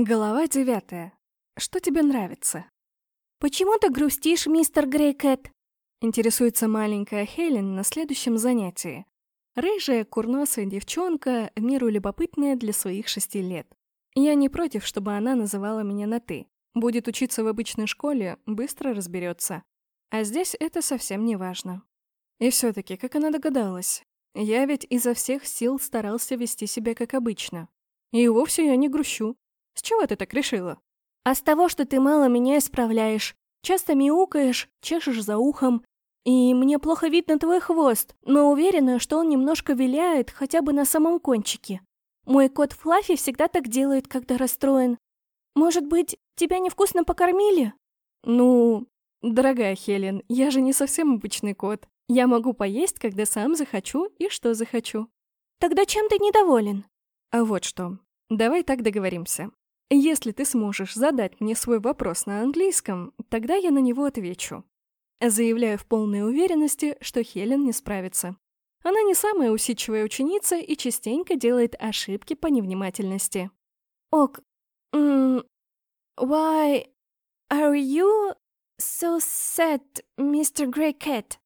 Глава девятая. Что тебе нравится? «Почему ты грустишь, мистер Грейкэт?» Интересуется маленькая Хелен на следующем занятии. Рыжая, курносая девчонка, в меру любопытная для своих шести лет. Я не против, чтобы она называла меня на «ты». Будет учиться в обычной школе, быстро разберется. А здесь это совсем не важно. И все-таки, как она догадалась? Я ведь изо всех сил старался вести себя как обычно. И вовсе я не грущу. С чего ты так решила? А с того, что ты мало меня исправляешь. Часто мяукаешь, чешешь за ухом. И мне плохо видно твой хвост, но уверена, что он немножко виляет хотя бы на самом кончике. Мой кот Флаффи всегда так делает, когда расстроен. Может быть, тебя невкусно покормили? Ну, дорогая Хелен, я же не совсем обычный кот. Я могу поесть, когда сам захочу и что захочу. Тогда чем ты недоволен? А вот что. Давай так договоримся. Если ты сможешь задать мне свой вопрос на английском, тогда я на него отвечу. Заявляю в полной уверенности, что Хелен не справится. Она не самая усидчивая ученица и частенько делает ошибки по невнимательности. Ок. Mm, why are you so sad, Mr. Grey Cat?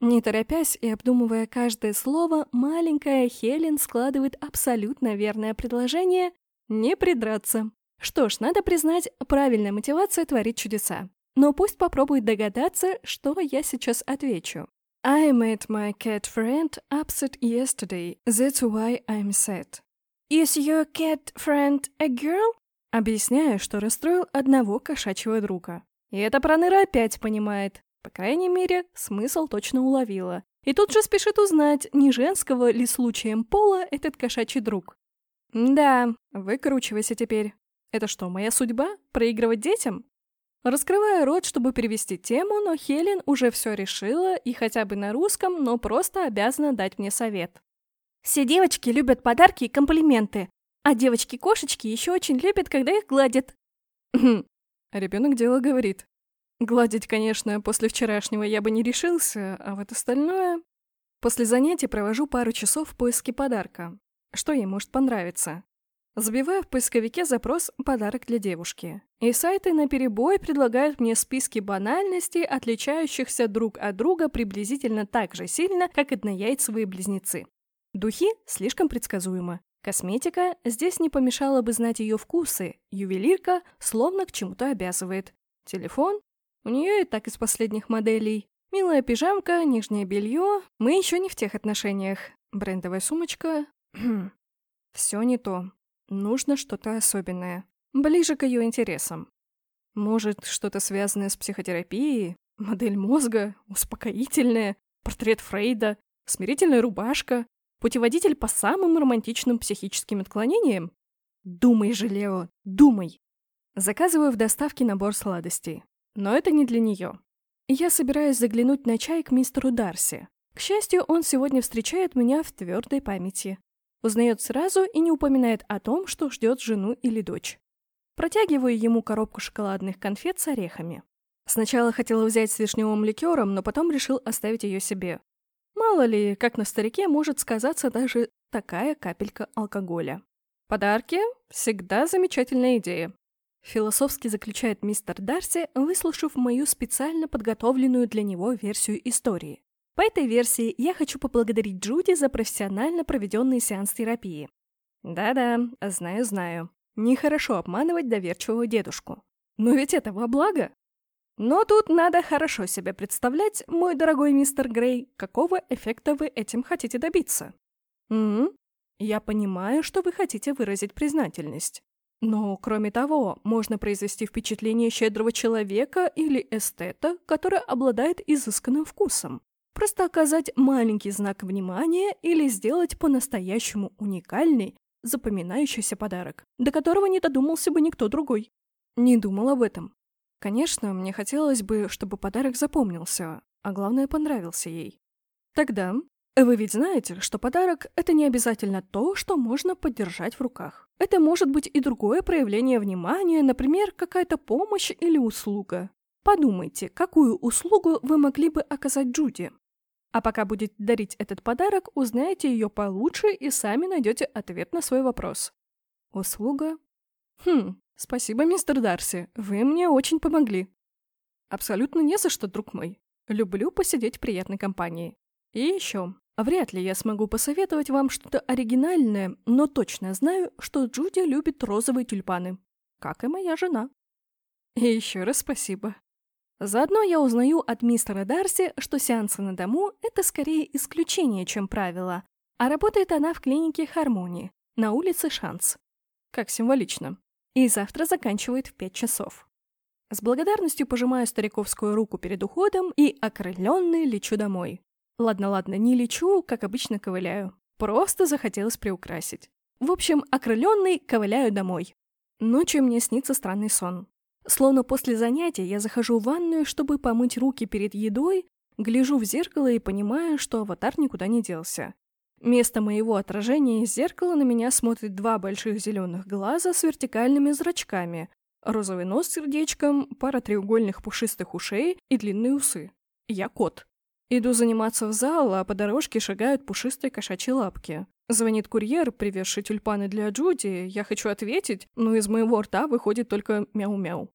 Не торопясь и обдумывая каждое слово, маленькая Хелен складывает абсолютно верное предложение не придраться. Что ж, надо признать, правильная мотивация творит чудеса. Но пусть попробует догадаться, что я сейчас отвечу. I met my cat friend upset yesterday. That's why I'm sad. Is your cat friend a girl? Объясняю, что расстроил одного кошачьего друга. И это Проныра опять понимает. По крайней мере, смысл точно уловила. И тут же спешит узнать, не женского ли случаем пола этот кошачий друг. Да, выкручивайся теперь. Это что, моя судьба? Проигрывать детям? Раскрываю рот, чтобы перевести тему, но Хелен уже все решила и хотя бы на русском, но просто обязана дать мне совет. Все девочки любят подарки и комплименты, а девочки-кошечки еще очень любят, когда их гладят. Ребенок дело говорит. Гладить, конечно, после вчерашнего я бы не решился, а вот остальное... После занятий провожу пару часов в поиске подарка. Что ей может понравиться? Забиваю в поисковике запрос «подарок для девушки». И сайты на перебой предлагают мне списки банальностей, отличающихся друг от друга приблизительно так же сильно, как однояйцевые близнецы. Духи слишком предсказуемо. Косметика здесь не помешала бы знать ее вкусы. Ювелирка словно к чему-то обязывает. Телефон? У нее и так из последних моделей. Милая пижамка, нижнее белье. Мы еще не в тех отношениях. Брендовая сумочка. Все не то. Нужно что-то особенное. Ближе к ее интересам. Может, что-то связанное с психотерапией? Модель мозга? Успокоительная? Портрет Фрейда? Смирительная рубашка? Путеводитель по самым романтичным психическим отклонениям? Думай же, Лео, думай! Заказываю в доставке набор сладостей. Но это не для нее. Я собираюсь заглянуть на чай к мистеру Дарси. К счастью, он сегодня встречает меня в твердой памяти. Узнает сразу и не упоминает о том, что ждет жену или дочь. Протягиваю ему коробку шоколадных конфет с орехами. Сначала хотела взять с вишневым ликером, но потом решил оставить ее себе. Мало ли, как на старике может сказаться даже такая капелька алкоголя. Подарки – всегда замечательная идея. Философски заключает мистер Дарси, выслушав мою специально подготовленную для него версию истории. По этой версии я хочу поблагодарить Джуди за профессионально проведенный сеанс терапии. Да-да, знаю-знаю. Нехорошо обманывать доверчивого дедушку. Но ведь это во благо. Но тут надо хорошо себе представлять, мой дорогой мистер Грей, какого эффекта вы этим хотите добиться. М -м, я понимаю, что вы хотите выразить признательность. Но, кроме того, можно произвести впечатление щедрого человека или эстета, который обладает изысканным вкусом. Просто оказать маленький знак внимания или сделать по-настоящему уникальный, запоминающийся подарок, до которого не додумался бы никто другой. Не думал об этом. Конечно, мне хотелось бы, чтобы подарок запомнился, а главное, понравился ей. Тогда вы ведь знаете, что подарок — это не обязательно то, что можно подержать в руках. Это может быть и другое проявление внимания, например, какая-то помощь или услуга. Подумайте, какую услугу вы могли бы оказать Джуди? А пока будете дарить этот подарок, узнаете ее получше и сами найдете ответ на свой вопрос. Услуга? Хм, Спасибо, мистер Дарси, вы мне очень помогли. Абсолютно не за что, друг мой. Люблю посидеть в приятной компании. И еще, вряд ли я смогу посоветовать вам что-то оригинальное, но точно знаю, что Джуди любит розовые тюльпаны, как и моя жена. И еще раз спасибо. Заодно я узнаю от мистера Дарси, что сеансы на дому – это скорее исключение, чем правило, а работает она в клинике Хармонии, на улице Шанс. Как символично. И завтра заканчивает в пять часов. С благодарностью пожимаю стариковскую руку перед уходом и, окрыленный, лечу домой. Ладно-ладно, не лечу, как обычно ковыляю. Просто захотелось приукрасить. В общем, окрыленный, ковыляю домой. Ночью мне снится странный сон. Словно после занятия я захожу в ванную, чтобы помыть руки перед едой, гляжу в зеркало и понимаю, что аватар никуда не делся. Вместо моего отражения из зеркала на меня смотрят два больших зеленых глаза с вертикальными зрачками, розовый нос с сердечком, пара треугольных пушистых ушей и длинные усы. Я кот. Иду заниматься в зал, а по дорожке шагают пушистые кошачьи лапки. Звонит курьер, привезший тюльпаны для Джуди. Я хочу ответить, но из моего рта выходит только мяу-мяу.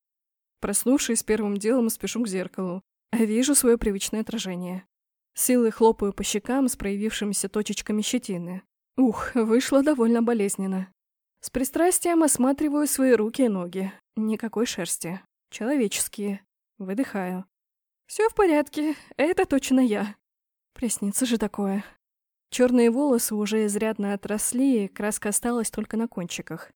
Проснувшись, первым делом спешу к зеркалу. Вижу свое привычное отражение. Силой хлопаю по щекам с проявившимися точечками щетины. Ух, вышло довольно болезненно. С пристрастием осматриваю свои руки и ноги. Никакой шерсти. Человеческие. Выдыхаю. Все в порядке, это точно я. Приснится же такое. Черные волосы уже изрядно отросли, краска осталась только на кончиках.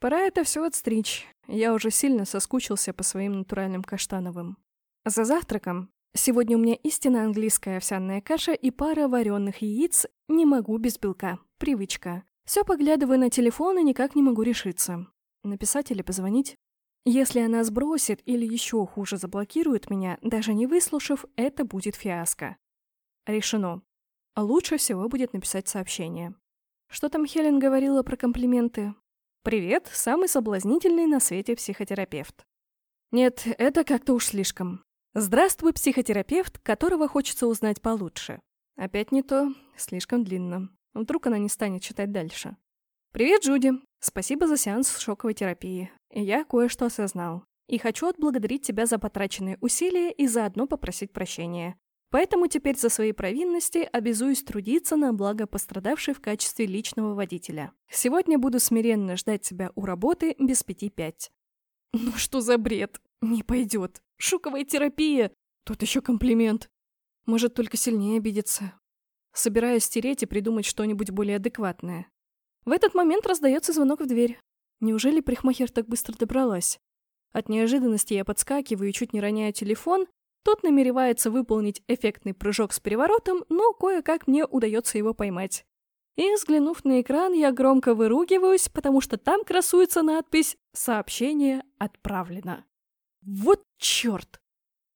Пора это все отстричь. Я уже сильно соскучился по своим натуральным каштановым. За завтраком Сегодня у меня истинно английская овсяная каша и пара вареных яиц. Не могу без белка. Привычка. Все поглядываю на телефон и никак не могу решиться. Написать или позвонить? Если она сбросит или еще хуже заблокирует меня, даже не выслушав, это будет фиаско. Решено. Лучше всего будет написать сообщение. Что там Хелен говорила про комплименты? «Привет, самый соблазнительный на свете психотерапевт». Нет, это как-то уж слишком. Здравствуй, психотерапевт, которого хочется узнать получше. Опять не то, слишком длинно. Вдруг она не станет читать дальше. Привет, Джуди. Спасибо за сеанс шоковой терапии. Я кое-что осознал. И хочу отблагодарить тебя за потраченные усилия и заодно попросить прощения. Поэтому теперь за свои провинности обязуюсь трудиться на благо пострадавшей в качестве личного водителя. Сегодня буду смиренно ждать тебя у работы без пяти пять. Ну что за бред? Не пойдет. Шоковая терапия. Тут еще комплимент. Может, только сильнее обидеться. Собираюсь стереть и придумать что-нибудь более адекватное. В этот момент раздается звонок в дверь. Неужели прихмахер так быстро добралась? От неожиданности я подскакиваю и чуть не роняю телефон. Тот намеревается выполнить эффектный прыжок с переворотом, но кое-как мне удается его поймать. И, взглянув на экран, я громко выругиваюсь, потому что там красуется надпись «Сообщение отправлено». Вот черт!